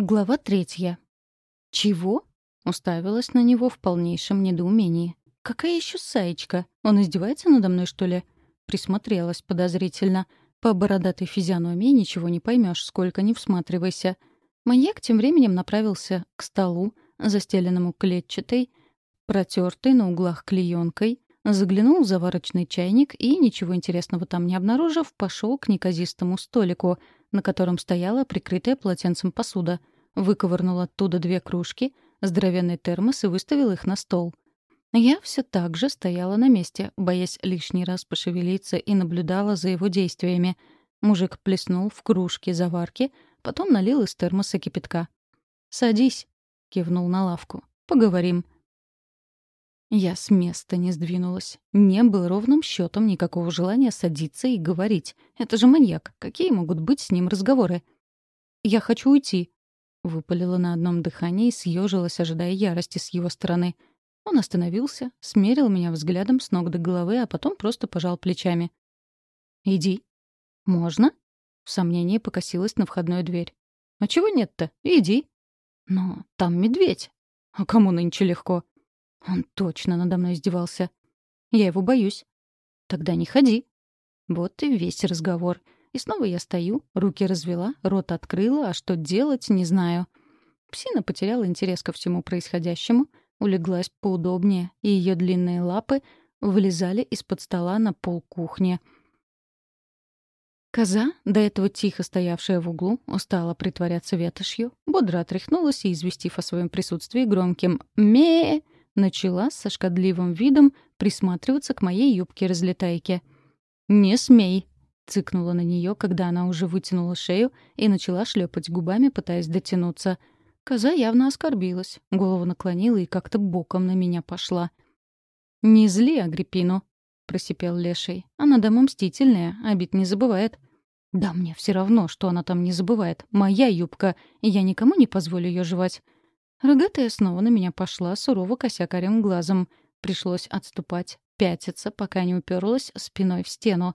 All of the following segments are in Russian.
Глава третья. «Чего?» — уставилась на него в полнейшем недоумении. «Какая еще саечка? Он издевается надо мной, что ли?» Присмотрелась подозрительно. По бородатой физиономии ничего не поймешь, сколько не всматривайся. Маньяк тем временем направился к столу, застеленному клетчатой, протертой на углах клеенкой, заглянул в заварочный чайник и, ничего интересного там не обнаружив, пошел к неказистому столику — на котором стояла прикрытая полотенцем посуда, выковырнул оттуда две кружки, здоровенный термос и выставил их на стол. Я все так же стояла на месте, боясь лишний раз пошевелиться и наблюдала за его действиями. Мужик плеснул в кружки заварки, потом налил из термоса кипятка. «Садись», — кивнул на лавку. «Поговорим». Я с места не сдвинулась. Не было ровным счетом никакого желания садиться и говорить. Это же маньяк. Какие могут быть с ним разговоры? «Я хочу уйти», — выпалила на одном дыхании и съежилась, ожидая ярости с его стороны. Он остановился, смерил меня взглядом с ног до головы, а потом просто пожал плечами. «Иди». «Можно?» В сомнении покосилась на входную дверь. «А чего нет-то? Иди». «Но там медведь». «А кому нынче легко?» Он точно надо мной издевался. Я его боюсь. Тогда не ходи. Вот и весь разговор. И снова я стою, руки развела, рот открыла, а что делать, не знаю. Псина потеряла интерес ко всему происходящему, улеглась поудобнее, и ее длинные лапы вылезали из-под стола на пол кухни. Коза, до этого тихо стоявшая в углу, устала притворяться ветошью, бодро отряхнулась и, известив о своем присутствии громким «ме», начала со шкодливым видом присматриваться к моей юбке-разлетайке. «Не смей!» — цыкнула на нее, когда она уже вытянула шею и начала шлепать губами, пытаясь дотянуться. Коза явно оскорбилась, голову наклонила и как-то боком на меня пошла. «Не зли Агриппину!» — просипел Леший. «Она дома мстительная, обид не забывает». «Да мне все равно, что она там не забывает. Моя юбка, и я никому не позволю ее жевать». Рогатая снова на меня пошла, сурово кося корем глазом. Пришлось отступать, пятиться, пока не уперлась спиной в стену.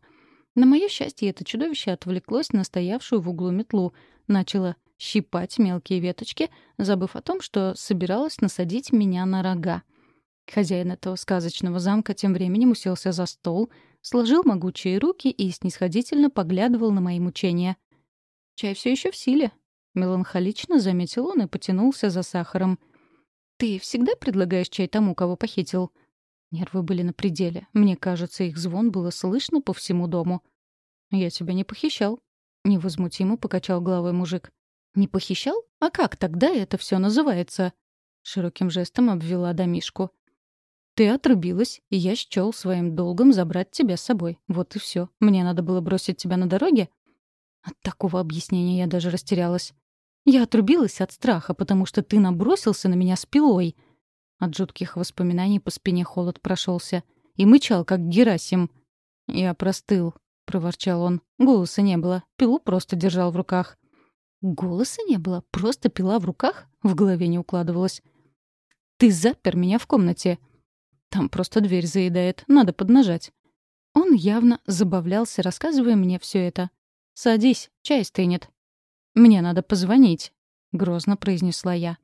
На мое счастье, это чудовище отвлеклось на стоявшую в углу метлу, начало щипать мелкие веточки, забыв о том, что собиралась насадить меня на рога. Хозяин этого сказочного замка тем временем уселся за стол, сложил могучие руки и снисходительно поглядывал на мои мучения. «Чай все еще в силе», Меланхолично заметил он и потянулся за сахаром. «Ты всегда предлагаешь чай тому, кого похитил?» Нервы были на пределе. Мне кажется, их звон было слышно по всему дому. «Я тебя не похищал», — невозмутимо покачал головой мужик. «Не похищал? А как тогда это все называется?» Широким жестом обвела домишку. «Ты отрубилась, и я счел своим долгом забрать тебя с собой. Вот и все. Мне надо было бросить тебя на дороге?» От такого объяснения я даже растерялась. Я отрубилась от страха, потому что ты набросился на меня с пилой. От жутких воспоминаний по спине холод прошелся. И мычал, как Герасим. Я простыл, — проворчал он. Голоса не было. Пилу просто держал в руках. Голоса не было? Просто пила в руках? В голове не укладывалось. Ты запер меня в комнате. Там просто дверь заедает. Надо поднажать. Он явно забавлялся, рассказывая мне все это. «Садись, чай стынет». «Мне надо позвонить», — грозно произнесла я.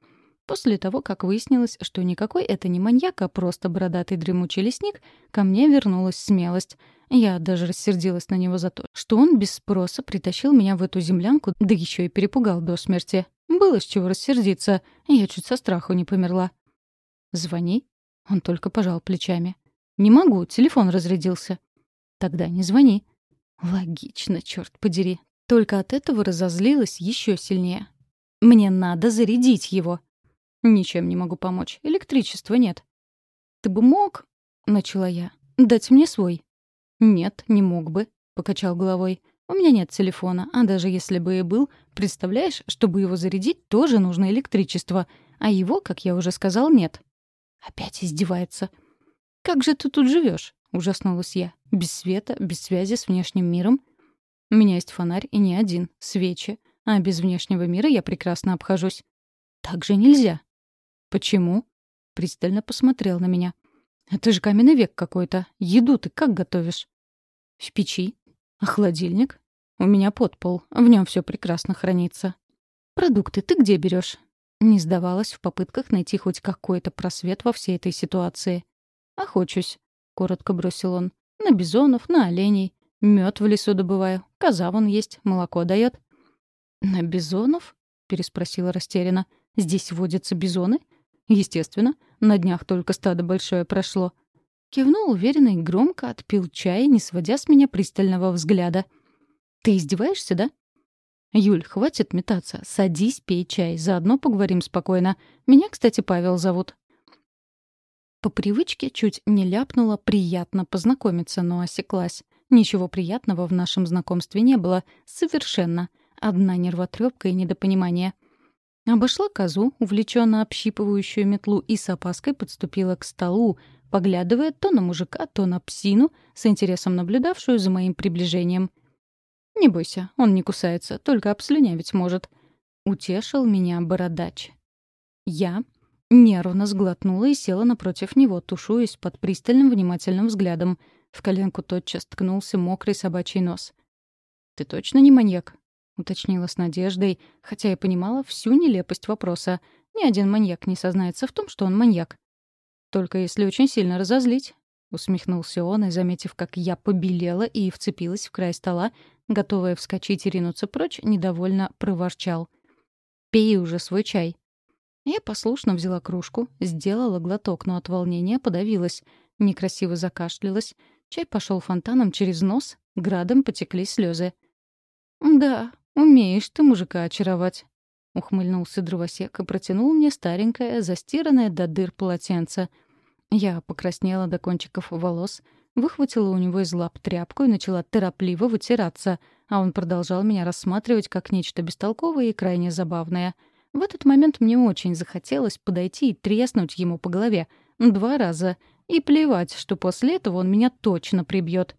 После того, как выяснилось, что никакой это не маньяк, а просто бородатый дремучий лесник, ко мне вернулась смелость. Я даже рассердилась на него за то, что он без спроса притащил меня в эту землянку, да еще и перепугал до смерти. Было с чего рассердиться, я чуть со страху не померла. «Звони». Он только пожал плечами. «Не могу, телефон разрядился». «Тогда не звони». «Логично, черт подери. Только от этого разозлилась еще сильнее. Мне надо зарядить его. Ничем не могу помочь. Электричества нет. Ты бы мог, начала я, дать мне свой. Нет, не мог бы, покачал головой. У меня нет телефона, а даже если бы и был, представляешь, чтобы его зарядить, тоже нужно электричество, а его, как я уже сказал, нет. Опять издевается. Как же ты тут живешь? ужаснулась я. Без света, без связи с внешним миром. У меня есть фонарь и не один, свечи. А без внешнего мира я прекрасно обхожусь. Так же нельзя. Почему? Пристально посмотрел на меня. Это же каменный век какой-то. Еду ты как готовишь? В печи. А холодильник? У меня подпол. В нем все прекрасно хранится. «Продукты ты где берешь? Не сдавалась в попытках найти хоть какой-то просвет во всей этой ситуации. «Охочусь», — коротко бросил он. «На бизонов, на оленей. Мед в лесу добываю. Коза вон есть, молоко дает. «На бизонов?» — переспросила растерянно. «Здесь водятся бизоны?» «Естественно. На днях только стадо большое прошло». Кивнул уверенно и громко, отпил чай, не сводя с меня пристального взгляда. «Ты издеваешься, да?» «Юль, хватит метаться. Садись, пей чай. Заодно поговорим спокойно. Меня, кстати, Павел зовут». По привычке чуть не ляпнула «приятно познакомиться», но осеклась. Ничего приятного в нашем знакомстве не было. Совершенно. Одна нервотрепка и недопонимание. Обошла козу, увлеченно общипывающую метлу, и с опаской подступила к столу, поглядывая то на мужика, то на псину, с интересом наблюдавшую за моим приближением. «Не бойся, он не кусается, только обслюнявить может», — утешил меня бородач. Я нервно сглотнула и села напротив него, тушуясь под пристальным внимательным взглядом. В коленку тотчас ткнулся мокрый собачий нос. «Ты точно не маньяк?» — уточнила с надеждой, хотя я понимала всю нелепость вопроса. Ни один маньяк не сознается в том, что он маньяк. «Только если очень сильно разозлить», — усмехнулся он, и, заметив, как я побелела и вцепилась в край стола, готовая вскочить и ринуться прочь, недовольно проворчал. «Пей уже свой чай». Я послушно взяла кружку, сделала глоток, но от волнения подавилась, некрасиво закашлялась. Чай пошел фонтаном через нос, градом потекли слезы. «Да, умеешь ты мужика очаровать», — ухмыльнулся дровосек и протянул мне старенькое, застиранное до дыр полотенце. Я покраснела до кончиков волос, выхватила у него из лап тряпку и начала торопливо вытираться, а он продолжал меня рассматривать как нечто бестолковое и крайне забавное. В этот момент мне очень захотелось подойти и треснуть ему по голове. Два раза. И плевать, что после этого он меня точно прибьет.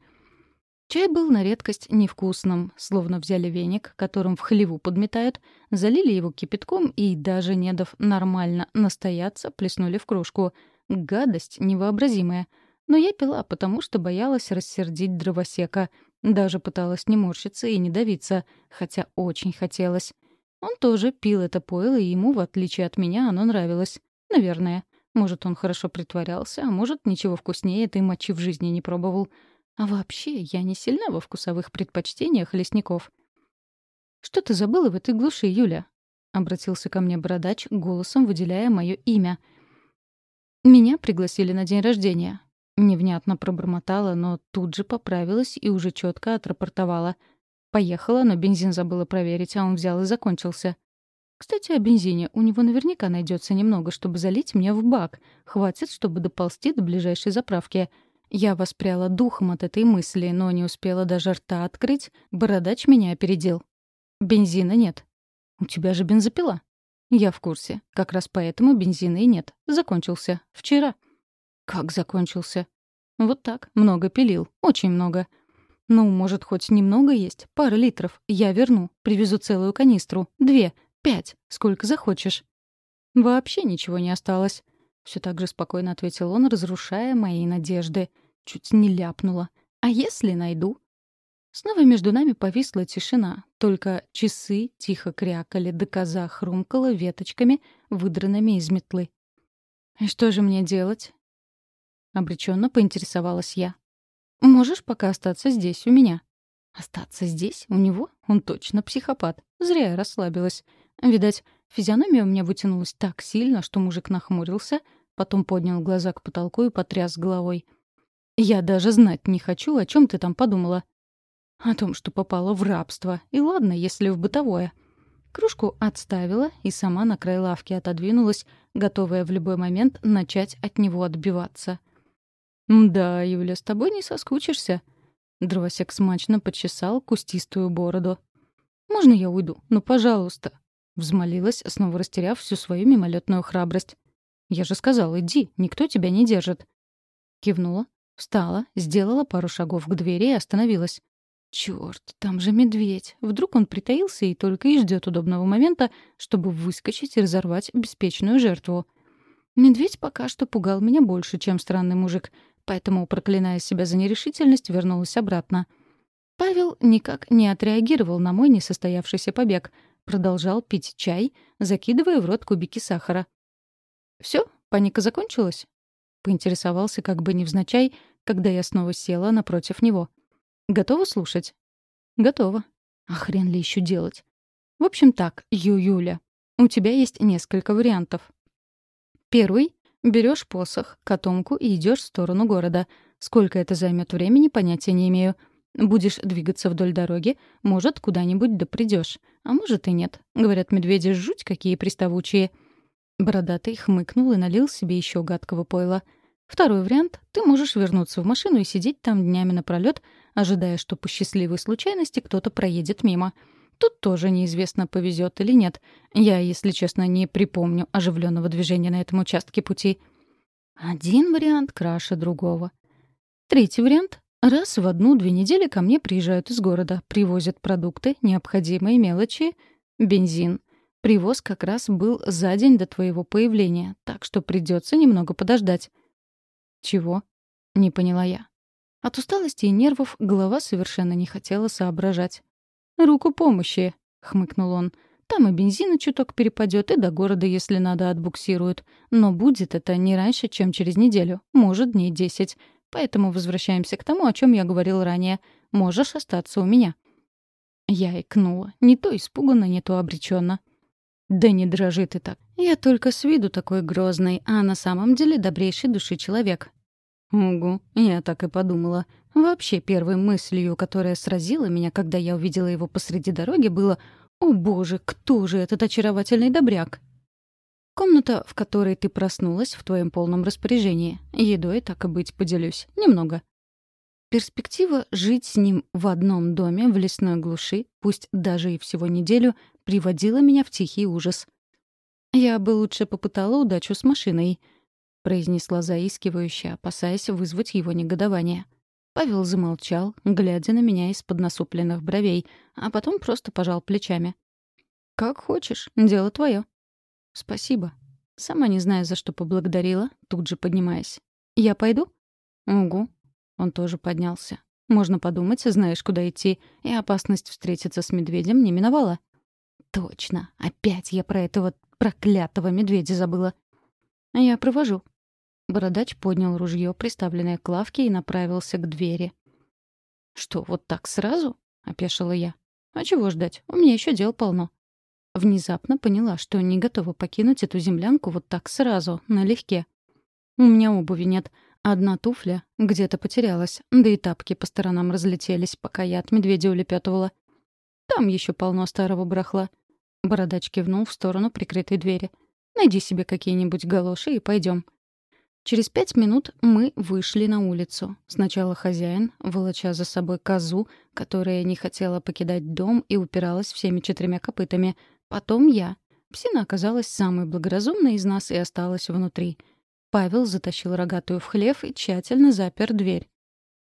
Чай был на редкость невкусным, словно взяли веник, которым в хлеву подметают, залили его кипятком и, даже не дав нормально настояться, плеснули в кружку. Гадость невообразимая. Но я пила, потому что боялась рассердить дровосека. Даже пыталась не морщиться и не давиться, хотя очень хотелось. Он тоже пил это пойло, и ему, в отличие от меня, оно нравилось. Наверное. Может, он хорошо притворялся, а может, ничего вкуснее этой мочи в жизни не пробовал. А вообще, я не сильна во вкусовых предпочтениях лесников. «Что ты забыла в этой глуши, Юля?» — обратился ко мне бородач, голосом выделяя мое имя. «Меня пригласили на день рождения». Невнятно пробормотала, но тут же поправилась и уже четко отрапортовала. Поехала, но бензин забыла проверить, а он взял и закончился. Кстати, о бензине. У него наверняка найдется немного, чтобы залить мне в бак. Хватит, чтобы доползти до ближайшей заправки. Я воспряла духом от этой мысли, но не успела даже рта открыть. Бородач меня опередил. Бензина нет. У тебя же бензопила. Я в курсе. Как раз поэтому бензина и нет. Закончился. Вчера. Как закончился? Вот так. Много пилил. Очень много. Ну, может, хоть немного есть. Пара литров. Я верну. Привезу целую канистру. Две. Пять. Сколько захочешь. Вообще ничего не осталось. Все так же спокойно ответил он, разрушая мои надежды. Чуть не ляпнула. «А если найду?» Снова между нами повисла тишина, только часы тихо крякали, да коза хрумкала веточками, выдранными из метлы. «И что же мне делать?» Обреченно поинтересовалась я. «Можешь пока остаться здесь, у меня». «Остаться здесь? У него? Он точно психопат. Зря я расслабилась. Видать, физиономия у меня вытянулась так сильно, что мужик нахмурился, потом поднял глаза к потолку и потряс головой — я даже знать не хочу, о чем ты там подумала. О том, что попала в рабство. И ладно, если в бытовое. Кружку отставила и сама на край лавки отодвинулась, готовая в любой момент начать от него отбиваться. «Да, Юля, с тобой не соскучишься». Дровосек смачно почесал кустистую бороду. «Можно я уйду? Ну, пожалуйста». Взмолилась, снова растеряв всю свою мимолетную храбрость. «Я же сказал, иди, никто тебя не держит». Кивнула, Встала, сделала пару шагов к двери и остановилась. Чёрт, там же медведь. Вдруг он притаился и только и ждет удобного момента, чтобы выскочить и разорвать беспечную жертву. Медведь пока что пугал меня больше, чем странный мужик, поэтому, проклиная себя за нерешительность, вернулась обратно. Павел никак не отреагировал на мой несостоявшийся побег, продолжал пить чай, закидывая в рот кубики сахара. «Все, паника закончилась?» — поинтересовался как бы невзначай, когда я снова села напротив него. «Готова слушать?» «Готова. А хрен ли еще делать?» «В общем так, Ю-Юля, у тебя есть несколько вариантов. Первый — берешь посох, котомку и идешь в сторону города. Сколько это займет времени, понятия не имею. Будешь двигаться вдоль дороги, может, куда-нибудь да придешь. А может и нет. Говорят, медведи жуть какие приставучие. Бородатый хмыкнул и налил себе еще гадкого пойла — Второй вариант — ты можешь вернуться в машину и сидеть там днями напролёт, ожидая, что по счастливой случайности кто-то проедет мимо. Тут тоже неизвестно, повезет или нет. Я, если честно, не припомню оживленного движения на этом участке пути. Один вариант краше другого. Третий вариант — раз в одну-две недели ко мне приезжают из города, привозят продукты, необходимые мелочи, бензин. Привоз как раз был за день до твоего появления, так что придется немного подождать. «Чего?» — не поняла я. От усталости и нервов голова совершенно не хотела соображать. «Руку помощи», — хмыкнул он. «Там и бензина чуток перепадет, и до города, если надо, отбуксируют. Но будет это не раньше, чем через неделю, может, дней десять. Поэтому возвращаемся к тому, о чем я говорил ранее. Можешь остаться у меня». Я икнула. Не то испуганно, не то обреченно. «Да не дрожи ты так. Я только с виду такой грозный, а на самом деле добрейший души человек». «Угу, я так и подумала. Вообще первой мыслью, которая сразила меня, когда я увидела его посреди дороги, было «О боже, кто же этот очаровательный добряк?» Комната, в которой ты проснулась, в твоем полном распоряжении. Едой, так и быть, поделюсь. Немного. Перспектива жить с ним в одном доме в лесной глуши, пусть даже и всего неделю, приводила меня в тихий ужас. «Я бы лучше попытала удачу с машиной», — произнесла заискивающе, опасаясь вызвать его негодование. Павел замолчал, глядя на меня из-под насупленных бровей, а потом просто пожал плечами. «Как хочешь, дело твое». «Спасибо». Сама не зная, за что поблагодарила, тут же поднимаясь. «Я пойду?» «Угу». Он тоже поднялся. «Можно подумать, знаешь, куда идти, и опасность встретиться с медведем не миновала». Точно, опять я про этого проклятого медведя забыла. Я провожу. Бородач поднял ружье, приставленное к лавке, и направился к двери. «Что, вот так сразу?» — опешила я. «А чего ждать? У меня еще дел полно». Внезапно поняла, что не готова покинуть эту землянку вот так сразу, налегке. У меня обуви нет. Одна туфля где-то потерялась, да и тапки по сторонам разлетелись, пока я от медведя улепетывала. Там еще полно старого барахла. Бородач кивнул в сторону прикрытой двери. «Найди себе какие-нибудь галоши и пойдем. Через пять минут мы вышли на улицу. Сначала хозяин, волоча за собой козу, которая не хотела покидать дом и упиралась всеми четырьмя копытами. Потом я. Псина оказалась самой благоразумной из нас и осталась внутри. Павел затащил рогатую в хлев и тщательно запер дверь.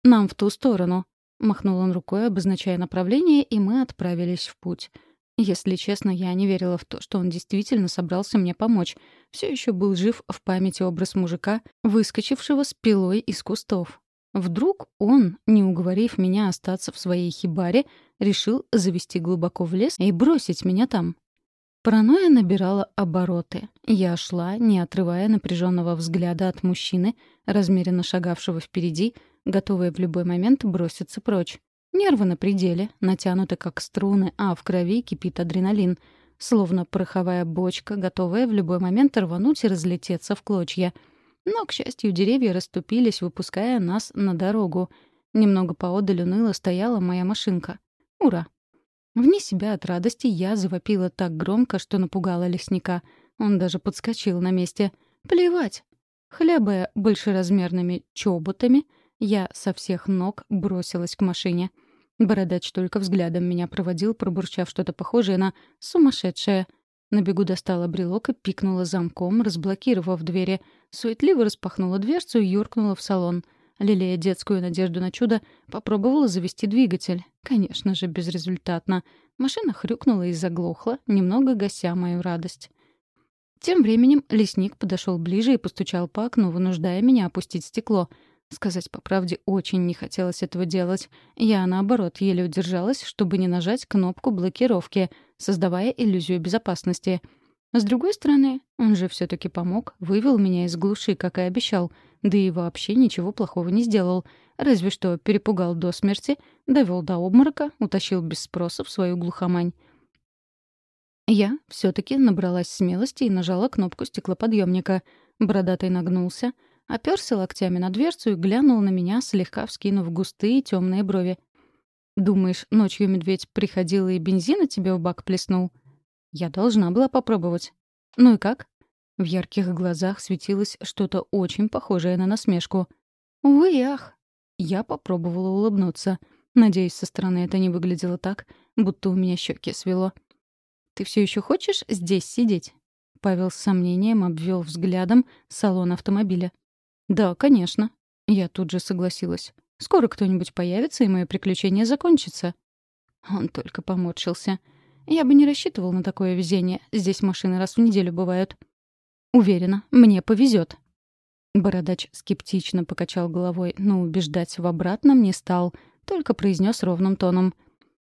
«Нам в ту сторону», — махнул он рукой, обозначая направление, и мы отправились в путь. Если честно, я не верила в то, что он действительно собрался мне помочь. Все еще был жив в памяти образ мужика, выскочившего с пилой из кустов. Вдруг он, не уговорив меня остаться в своей хибаре, решил завести глубоко в лес и бросить меня там. Паранойя набирала обороты. Я шла, не отрывая напряженного взгляда от мужчины, размеренно шагавшего впереди, готовая в любой момент броситься прочь. Нервы на пределе, натянуты как струны, а в крови кипит адреналин, словно пороховая бочка, готовая в любой момент рвануть и разлететься в клочья. Но, к счастью, деревья расступились, выпуская нас на дорогу. Немного поодаль уныло стояла моя машинка. Ура! Вне себя от радости я завопила так громко, что напугала лесника. Он даже подскочил на месте. Плевать! Хлебая большеразмерными чоботами, я со всех ног бросилась к машине — Бородач только взглядом меня проводил, пробурчав что-то похожее на «сумасшедшее». На бегу достала брелок и пикнула замком, разблокировав двери. Суетливо распахнула дверцу и юркнула в салон. Лелея детскую надежду на чудо, попробовала завести двигатель. Конечно же, безрезультатно. Машина хрюкнула и заглохла, немного гася мою радость. Тем временем лесник подошел ближе и постучал по окну, вынуждая меня опустить стекло — Сказать по правде, очень не хотелось этого делать. Я, наоборот, еле удержалась, чтобы не нажать кнопку блокировки. создавая иллюзию безопасности. С другой стороны, он же все таки помог, вывел меня из глуши, как и обещал, да и вообще ничего плохого не сделал, разве что перепугал до смерти, довел до обморока, утащил без спроса в свою глухомань. Я все таки набралась смелости и нажала кнопку стеклоподъемника. Бородатый нагнулся, оперся локтями на дверцу и глянул на меня, слегка вскинув густые темные брови. «Думаешь, ночью медведь приходил и бензина тебе в бак плеснул?» «Я должна была попробовать». «Ну и как?» В ярких глазах светилось что-то очень похожее на насмешку. «Увы, ах!» Я попробовала улыбнуться. Надеюсь, со стороны это не выглядело так, будто у меня щеки свело. «Ты все еще хочешь здесь сидеть?» Павел с сомнением обвел взглядом салон автомобиля. «Да, конечно». Я тут же согласилась. «Скоро кто-нибудь появится, и мое приключение закончится». Он только поморщился. «Я бы не рассчитывал на такое везение. Здесь машины раз в неделю бывают». «Уверена, мне повезет. Бородач скептично покачал головой, но убеждать в обратном не стал, только произнес ровным тоном.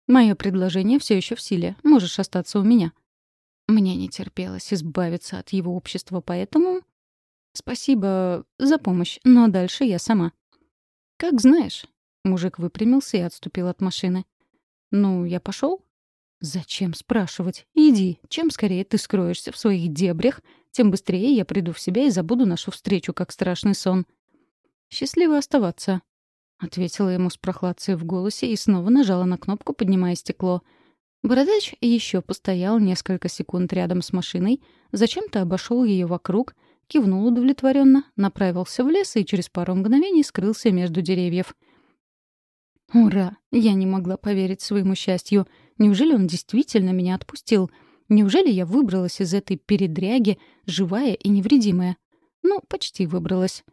«Мое предложение все еще в силе. Можешь остаться у меня». Мне не терпелось избавиться от его общества, поэтому «Спасибо за помощь, но дальше я сама». «Как знаешь». Мужик выпрямился и отступил от машины. «Ну, я пошел? «Зачем спрашивать? Иди. Чем скорее ты скроешься в своих дебрях, тем быстрее я приду в себя и забуду нашу встречу, как страшный сон». «Счастливо оставаться», — ответила ему с прохладцей в голосе и снова нажала на кнопку, поднимая стекло. Бородач еще постоял несколько секунд рядом с машиной, зачем-то обошел ее вокруг — кивнул удовлетворенно, направился в лес и через пару мгновений скрылся между деревьев. Ура! Я не могла поверить своему счастью. Неужели он действительно меня отпустил? Неужели я выбралась из этой передряги, живая и невредимая? Ну, почти выбралась.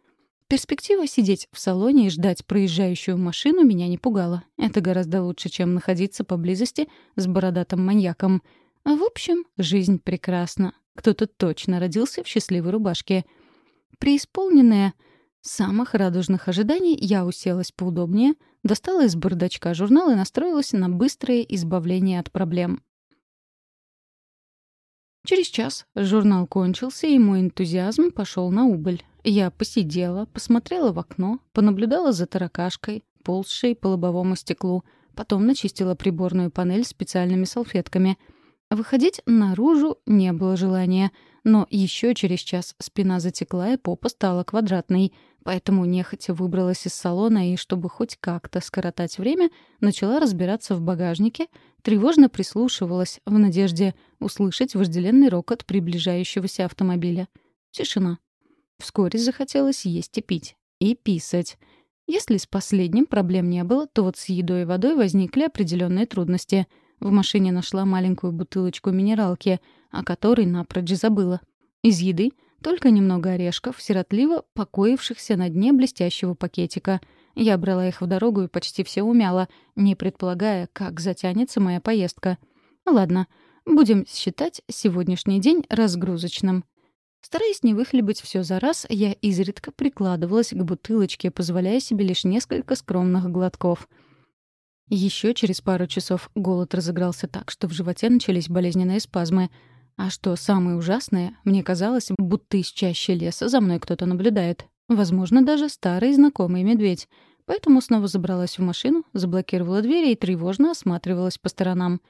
Перспектива сидеть в салоне и ждать проезжающую машину меня не пугала. Это гораздо лучше, чем находиться поблизости с бородатым маньяком. А в общем, жизнь прекрасна. Кто-то точно родился в счастливой рубашке. Преисполненная самых радужных ожиданий, я уселась поудобнее, достала из бардачка журнал и настроилась на быстрое избавление от проблем. Через час журнал кончился, и мой энтузиазм пошел на убыль. Я посидела, посмотрела в окно, понаблюдала за таракашкой, ползшей по лобовому стеклу, потом начистила приборную панель специальными салфетками — Выходить наружу не было желания, но еще через час спина затекла и попа стала квадратной, поэтому нехотя выбралась из салона и, чтобы хоть как-то скоротать время, начала разбираться в багажнике, тревожно прислушивалась в надежде услышать вожделенный рокот приближающегося автомобиля. Тишина. Вскоре захотелось есть и пить. И писать. Если с последним проблем не было, то вот с едой и водой возникли определенные трудности — в машине нашла маленькую бутылочку минералки, о которой напрочь забыла. Из еды только немного орешков, сиротливо покоившихся на дне блестящего пакетика. Я брала их в дорогу и почти все умяла, не предполагая, как затянется моя поездка. Ладно, будем считать сегодняшний день разгрузочным. Стараясь не выхлебать все за раз, я изредка прикладывалась к бутылочке, позволяя себе лишь несколько скромных глотков — еще через пару часов голод разыгрался так, что в животе начались болезненные спазмы. А что самое ужасное, мне казалось, будто из чаще леса за мной кто-то наблюдает. Возможно, даже старый знакомый медведь. Поэтому снова забралась в машину, заблокировала двери и тревожно осматривалась по сторонам.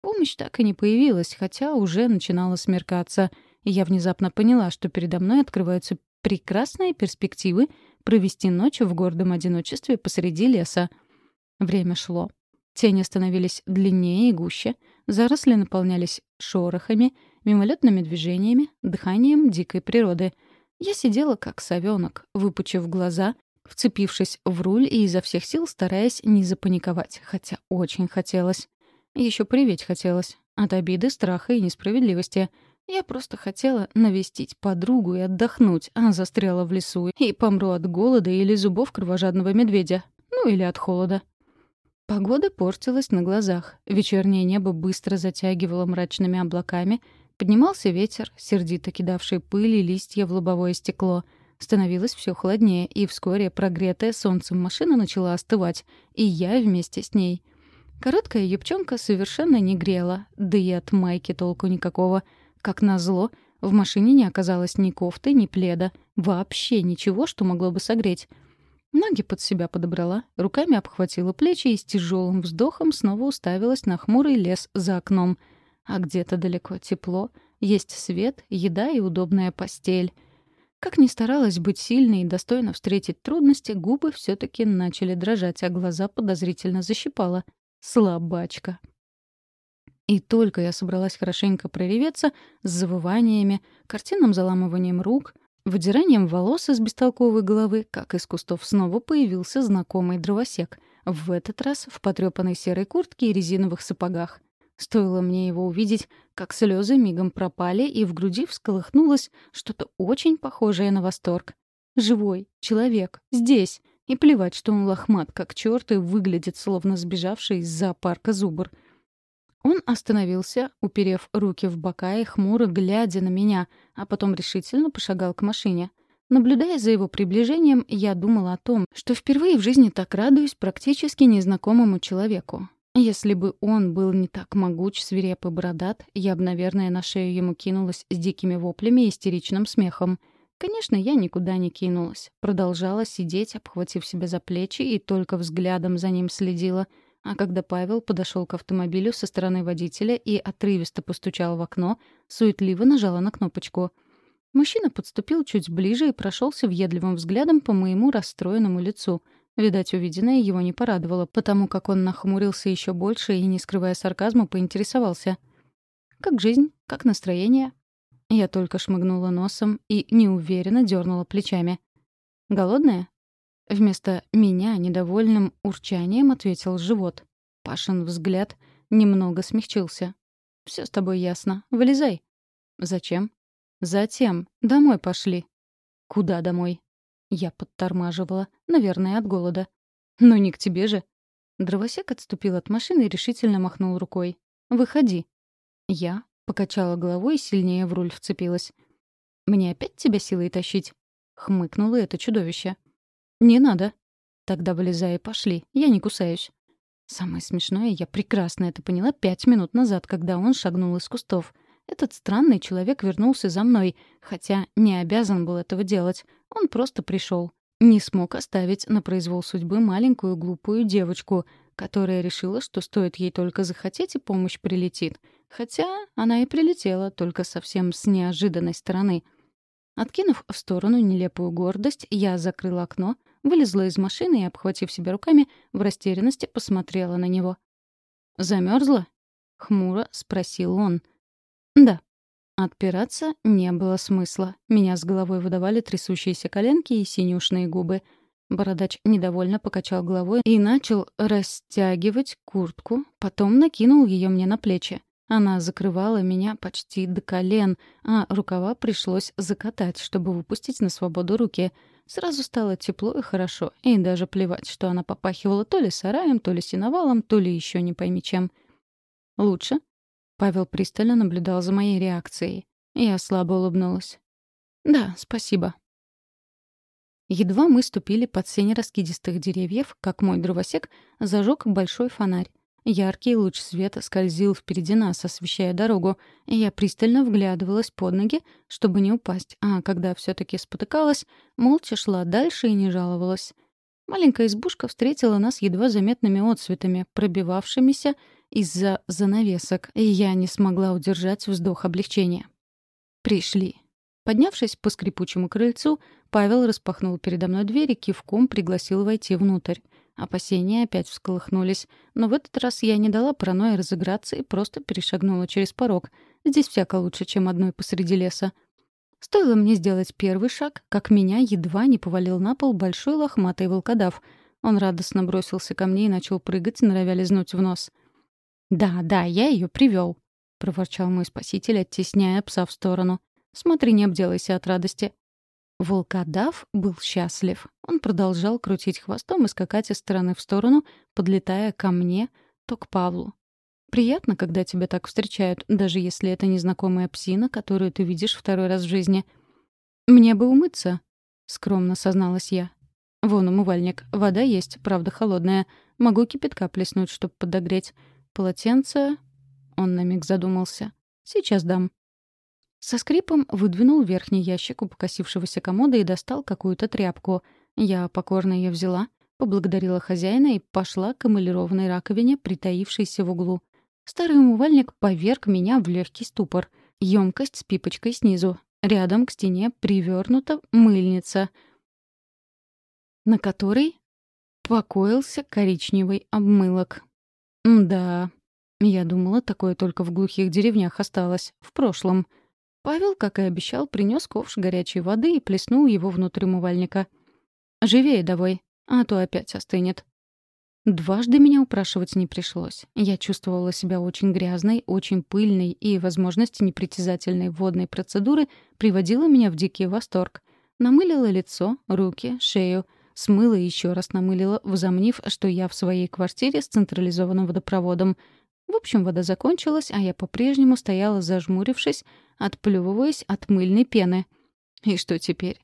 Помощь так и не появилась, хотя уже начинала смеркаться. Я внезапно поняла, что передо мной открываются прекрасные перспективы провести ночь в гордом одиночестве посреди леса — Время шло. Тени становились длиннее и гуще, заросли наполнялись шорохами, мимолетными движениями, дыханием дикой природы. Я сидела как совенок, выпучив глаза, вцепившись в руль и изо всех сил стараясь не запаниковать, хотя очень хотелось. Еще приветь хотелось. От обиды, страха и несправедливости. Я просто хотела навестить подругу и отдохнуть, а застряла в лесу и помру от голода или зубов кровожадного медведя. Ну или от холода. Погода портилась на глазах. Вечернее небо быстро затягивало мрачными облаками. Поднимался ветер, сердито кидавший пыль и листья в лобовое стекло. Становилось все холоднее, и вскоре прогретая солнцем машина начала остывать, и я вместе с ней. Короткая юбчонка совершенно не грела, да и от майки толку никакого. Как назло, в машине не оказалось ни кофты, ни пледа. Вообще ничего, что могло бы согреть. Ноги под себя подобрала, руками обхватила плечи и с тяжелым вздохом снова уставилась на хмурый лес за окном. А где-то далеко тепло, есть свет, еда и удобная постель. Как ни старалась быть сильной и достойно встретить трудности, губы все таки начали дрожать, а глаза подозрительно защипала. Слабачка. И только я собралась хорошенько прореветься с завываниями, картинным заламыванием рук — Выдиранием волос из бестолковой головы, как из кустов, снова появился знакомый дровосек. В этот раз в потрёпанной серой куртке и резиновых сапогах. Стоило мне его увидеть, как слезы мигом пропали, и в груди всколыхнулось что-то очень похожее на восторг. Живой, человек, здесь. И плевать, что он лохмат, как чёрт, и выглядит, словно сбежавший из зоопарка зубр — он остановился, уперев руки в бока и хмуро глядя на меня, а потом решительно пошагал к машине. Наблюдая за его приближением, я думала о том, что впервые в жизни так радуюсь практически незнакомому человеку. Если бы он был не так могуч, свиреп и бородат, я бы, наверное, на шею ему кинулась с дикими воплями и истеричным смехом. Конечно, я никуда не кинулась. Продолжала сидеть, обхватив себя за плечи, и только взглядом за ним следила — а когда Павел подошел к автомобилю со стороны водителя и отрывисто постучал в окно, суетливо нажала на кнопочку. Мужчина подступил чуть ближе и прошелся въедливым взглядом по моему расстроенному лицу. Видать, увиденное его не порадовало, потому как он нахмурился еще больше и, не скрывая сарказма, поинтересовался. «Как жизнь? Как настроение?» Я только шмыгнула носом и неуверенно дернула плечами. «Голодная?» Вместо меня недовольным урчанием ответил живот. Пашин взгляд немного смягчился. «Все с тобой ясно. Вылезай». «Зачем?» «Затем. Домой пошли». «Куда домой?» Я подтормаживала, наверное, от голода. «Ну не к тебе же». Дровосек отступил от машины и решительно махнул рукой. «Выходи». Я покачала головой и сильнее в руль вцепилась. «Мне опять тебя силой тащить?» — хмыкнуло это чудовище. «Не надо». «Тогда вылезай и пошли. Я не кусаюсь». Самое смешное, я прекрасно это поняла пять минут назад, когда он шагнул из кустов. Этот странный человек вернулся за мной, хотя не обязан был этого делать. Он просто пришел. Не смог оставить на произвол судьбы маленькую глупую девочку, которая решила, что стоит ей только захотеть, и помощь прилетит. Хотя она и прилетела, только совсем с неожиданной стороны. Откинув в сторону нелепую гордость, я закрыла окно, вылезла из машины и, обхватив себя руками, в растерянности посмотрела на него. «Замерзла?» — хмуро спросил он. «Да». Отпираться не было смысла. Меня с головой выдавали трясущиеся коленки и синюшные губы. Бородач недовольно покачал головой и начал растягивать куртку, потом накинул ее мне на плечи. Она закрывала меня почти до колен, а рукава пришлось закатать, чтобы выпустить на свободу руки — Сразу стало тепло и хорошо, и даже плевать, что она попахивала то ли сараем, то ли сеновалом, то ли еще не пойми чем. «Лучше?» Павел пристально наблюдал за моей реакцией. Я слабо улыбнулась. «Да, спасибо». Едва мы ступили под сень раскидистых деревьев, как мой дровосек зажег большой фонарь. Яркий луч света скользил впереди нас, освещая дорогу, я пристально вглядывалась под ноги, чтобы не упасть, а когда все таки спотыкалась, молча шла дальше и не жаловалась. Маленькая избушка встретила нас едва заметными отцветами, пробивавшимися из-за занавесок, и я не смогла удержать вздох облегчения. Пришли. Поднявшись по скрипучему крыльцу, Павел распахнул передо мной дверь и кивком пригласил войти внутрь. Опасения опять всколыхнулись, но в этот раз я не дала паранойи разыграться и просто перешагнула через порог. Здесь всяко лучше, чем одной посреди леса. Стоило мне сделать первый шаг, как меня едва не повалил на пол большой лохматый волкодав. Он радостно бросился ко мне и начал прыгать, норовя лизнуть в нос. «Да, да, я ее привел, проворчал мой спаситель, оттесняя пса в сторону. «Смотри, не обделайся от радости». Волкодав был счастлив. Он продолжал крутить хвостом и скакать из стороны в сторону, подлетая ко мне, то к Павлу. Приятно, когда тебя так встречают, даже если это незнакомая псина, которую ты видишь второй раз в жизни. «Мне бы умыться», — скромно созналась я. «Вон умывальник. Вода есть, правда холодная. Могу кипятка плеснуть, чтобы подогреть. Полотенце...» Он на миг задумался. «Сейчас дам». Со скрипом выдвинул верхний ящик у покосившегося комода и достал какую-то тряпку. Я покорно ее взяла, поблагодарила хозяина и пошла к эмалированной раковине, притаившейся в углу. Старый умывальник поверг меня в легкий ступор. Емкость с пипочкой снизу. Рядом к стене привернута мыльница, на которой покоился коричневый обмылок. Да, я думала, такое только в глухих деревнях осталось, в прошлом. Павел, как и обещал, принес ковш горячей воды и плеснул его внутрь умывальника. «Живее давай, а то опять остынет». Дважды меня упрашивать не пришлось. Я чувствовала себя очень грязной, очень пыльной, и возможность непритязательной водной процедуры приводила меня в дикий восторг. Намылила лицо, руки, шею, смыла и еще раз намылила, возомнив, что я в своей квартире с централизованным водопроводом. В общем, вода закончилась, а я по-прежнему стояла, зажмурившись, отплевываясь от мыльной пены. И что теперь?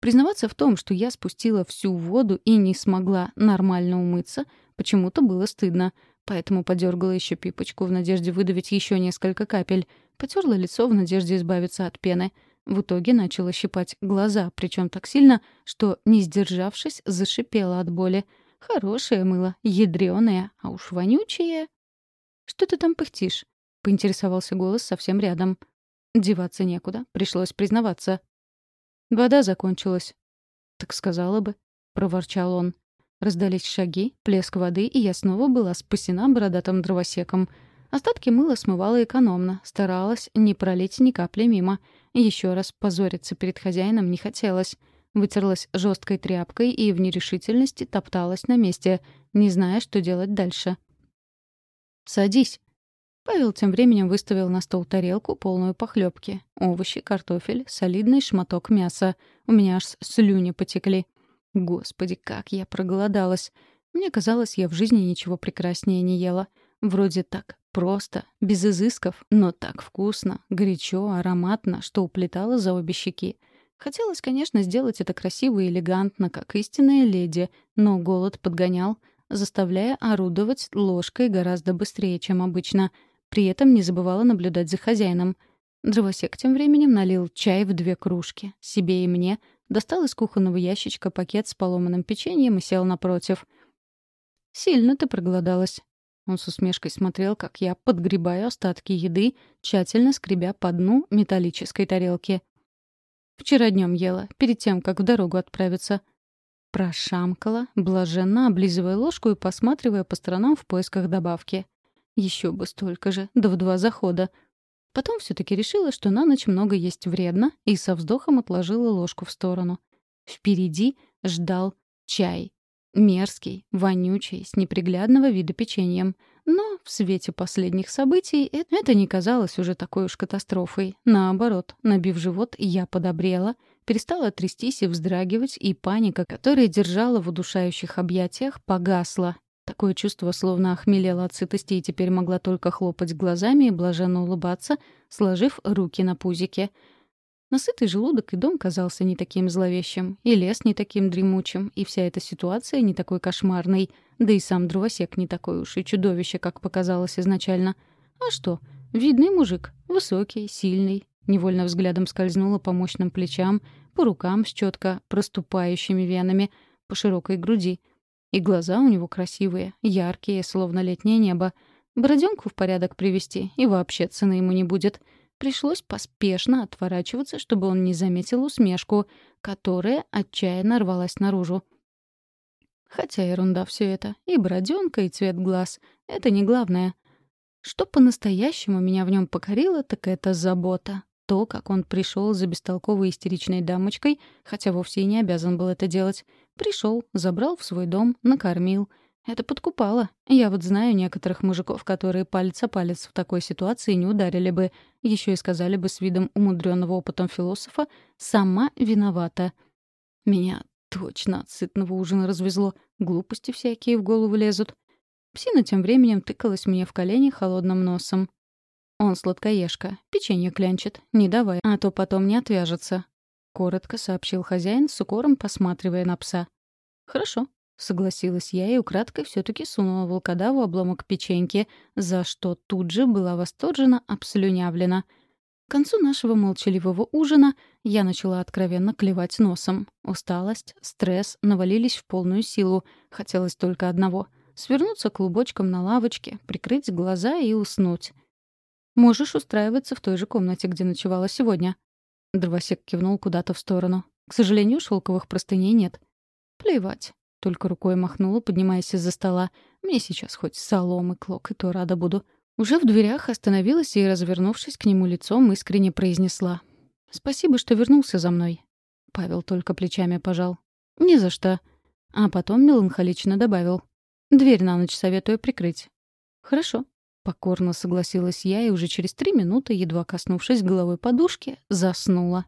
Признаваться в том, что я спустила всю воду и не смогла нормально умыться — Почему-то было стыдно, поэтому подергала еще пипочку в надежде выдавить еще несколько капель. Потерла лицо в надежде избавиться от пены. В итоге начала щипать глаза, причем так сильно, что, не сдержавшись, зашипела от боли. Хорошее мыло, ядреное, а уж вонючее. «Что ты там пыхтишь?» — поинтересовался голос совсем рядом. Деваться некуда, пришлось признаваться. «Вода закончилась». «Так сказала бы», — проворчал он. Раздались шаги, плеск воды, и я снова была спасена бородатым дровосеком. Остатки мыла смывала экономно, старалась не пролить ни капли мимо. Еще раз позориться перед хозяином не хотелось. Вытерлась жесткой тряпкой и в нерешительности топталась на месте, не зная, что делать дальше. «Садись». Павел тем временем выставил на стол тарелку, полную похлебки. Овощи, картофель, солидный шматок мяса. У меня аж слюни потекли. Господи, как я проголодалась. Мне казалось, я в жизни ничего прекраснее не ела. Вроде так, просто, без изысков, но так вкусно, горячо, ароматно, что уплетала за обе щеки. Хотелось, конечно, сделать это красиво и элегантно, как истинная леди, но голод подгонял, заставляя орудовать ложкой гораздо быстрее, чем обычно. При этом не забывала наблюдать за хозяином. Дровосек тем временем налил чай в две кружки, себе и мне — достал из кухонного ящичка пакет с поломанным печеньем и сел напротив. «Сильно ты проголодалась». Он с усмешкой смотрел, как я подгребаю остатки еды, тщательно скребя по дну металлической тарелки. «Вчера днем ела, перед тем, как в дорогу отправиться». Прошамкала, блаженно облизывая ложку и посматривая по сторонам в поисках добавки. Еще бы столько же, да в два захода. Потом все-таки решила, что на ночь много есть вредно, и со вздохом отложила ложку в сторону. Впереди ждал чай. Мерзкий, вонючий, с неприглядного вида печеньем. Но в свете последних событий это не казалось уже такой уж катастрофой. Наоборот, набив живот, я подобрела, перестала трястись и вздрагивать, и паника, которая держала в удушающих объятиях, погасла, Такое чувство, словно охмелела от сытости и теперь могла только хлопать глазами и блаженно улыбаться, сложив руки на пузике. Насытый желудок и дом казался не таким зловещим, и лес не таким дремучим, и вся эта ситуация не такой кошмарной, да и сам дровосек не такой уж и чудовище, как показалось изначально. А что? Видный мужик, высокий, сильный. Невольно взглядом скользнула по мощным плечам, по рукам с четко проступающими венами, по широкой груди — и глаза у него красивые, яркие, словно летнее небо. Бороденку в порядок привести, и вообще цены ему не будет. Пришлось поспешно отворачиваться, чтобы он не заметил усмешку, которая отчаянно рвалась наружу. Хотя ерунда все это. И бороденка, и цвет глаз. Это не главное. Что по-настоящему меня в нем покорило, так это забота. То, как он пришел за бестолковой истеричной дамочкой, хотя вовсе и не обязан был это делать. Пришел, забрал в свой дом, накормил. Это подкупало. Я вот знаю некоторых мужиков, которые палец о палец в такой ситуации не ударили бы, еще и сказали бы с видом умудренного опытом философа «сама виновата». Меня точно от сытного ужина развезло. Глупости всякие в голову лезут. Псина тем временем тыкалась мне в колени холодным носом. Он сладкоежка, печенье клянчит, не давай, а то потом не отвяжется. — коротко сообщил хозяин, с укором посматривая на пса. «Хорошо», Согласилась я и украдкой все таки сунула волкодаву обломок печеньки, за что тут же была восторженно обслюнявлена. К концу нашего молчаливого ужина я начала откровенно клевать носом. Усталость, стресс навалились в полную силу. Хотелось только одного — свернуться клубочком на лавочке, прикрыть глаза и уснуть. «Можешь устраиваться в той же комнате, где ночевала сегодня». Дровосек кивнул куда-то в сторону. «К сожалению, шелковых простыней нет». «Плевать». Только рукой махнула, поднимаясь из-за стола. «Мне сейчас хоть соломы клок, и то рада буду». Уже в дверях остановилась и, развернувшись к нему лицом, искренне произнесла. «Спасибо, что вернулся за мной». Павел только плечами пожал. «Не за что». А потом меланхолично добавил. «Дверь на ночь советую прикрыть». «Хорошо», — покорно согласилась я и уже через три минуты, едва коснувшись головой подушки, заснула.